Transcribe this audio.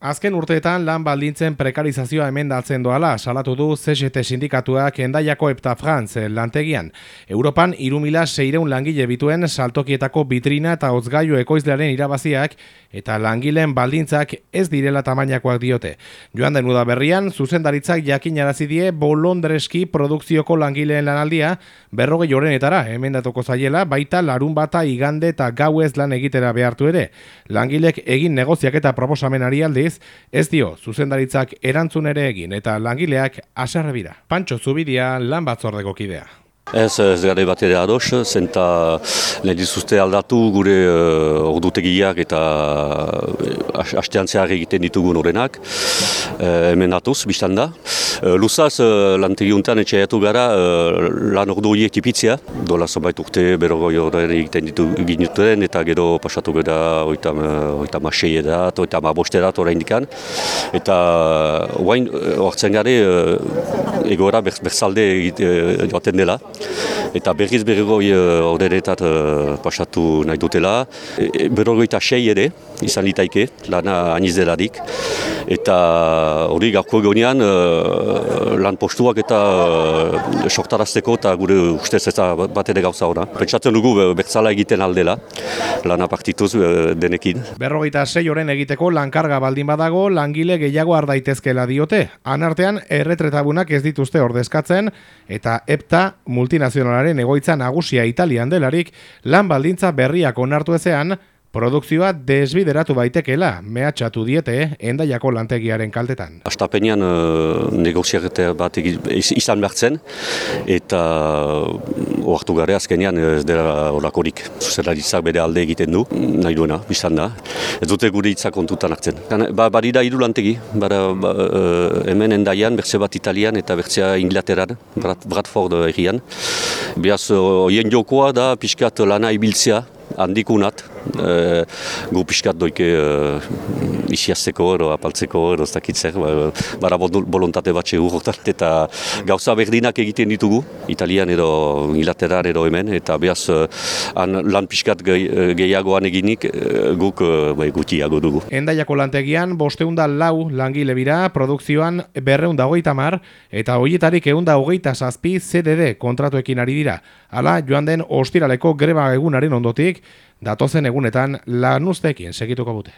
Azken urteetan lan baldintzen prekarizazioa emendatzen doala, salatu du CGT sindikatuak endaiako Epta Franz lantegian. Europan irumila seireun langile bituen saltokietako bitrina eta ozgaio ekoizlearen irabaziak eta langileen baldintzak ez direla tamainakoak diote. Joan den berrian, zuzendaritzak jakin die bolondreski produkzioko langileen lanaldia berroge jorenetara emendatuko zaiela, baita larun bata igande eta gauez lan egitera behartu ere. Langilek egin negoziak eta proposamenari aldi ez dio zuzendaritzak erantzun ere egin eta langileak aserrebira. Pantxo Zubidia lan batzordeko kidea. Ez, ez gara bat ere ados, zenta nahi dizuzte aldatu gure uh, ordutegiak eta uh, hastean zehar egiten ditugun horrenak. Uh, hemen atuz, biztan da. Uh, Luzaz, uh, lan tegiuntan etxeatu gara uh, lan ordu horiek tipitzea. Dola zonbait urte berrogoi horren egiten ditu ginuten eta gero pasatu gara oitam, oitam asei edat, oitam aboste edat horrein dikan. Eta oain, hortzen gare, uh, egora berzalde joaten dela eta berriz berrogoi orderetat uh, pasatu nahi dutela. E, berrogoita sei ere, izan litaike, lana anizelarik. Eta hori gauko egonean uh, lan postuak eta uh, sortarazteko eta gure ustez ez bat ere gauza hori. Pentsatzen dugu bertzala egiten aldela, lana partituz uh, denekin. Berrogeita sei oren egiteko lankarga baldin badago, langile gehiago ardaitezkela diote. Anartean, erretretabunak ez dituzte ordezkatzen, eta EPTA multinazionalaren egoitza nagusia Italian delarik lan baldintza berriak onartu ezean, Produkzioa desbideratu baitekela, mehatxatu diete, endaiako lantegiaren kaltetan. Astapenean uh, bat izan behartzen, eta oartu gare azkenean ez dela horakorik. Zuzeraritzak bere alde egiten du, nahi duena, biztan da. Ez dute gure hitzak kontutan hartzen. Ba, bari da iru lantegi, bara, ba, uh, hemen endaian, bertze bat italian eta bertzea inglateran, Bradford egian. Beaz, hoien jokoa da, pixkat lana ibiltzea, handikunat, e, gu pixkat doike e, isiazteko ero, apaltzeko ero, ez dakitzer, ba, bara bolontate bat eta gauza berdinak egiten ditugu, italian edo inglateran edo hemen, eta behaz e, lan pixkat gehiagoan eginik guk bai, gutiago dugu. Endaiako lantegian, bosteunda lau langile bira, produkzioan berreunda hogeita mar, eta horietarik eunda hogeita zazpi CDD kontratuekin ari dira. Hala, joan den ostiraleko greba egunaren ondotik, datozen egunetan lanuztekin segituko bute.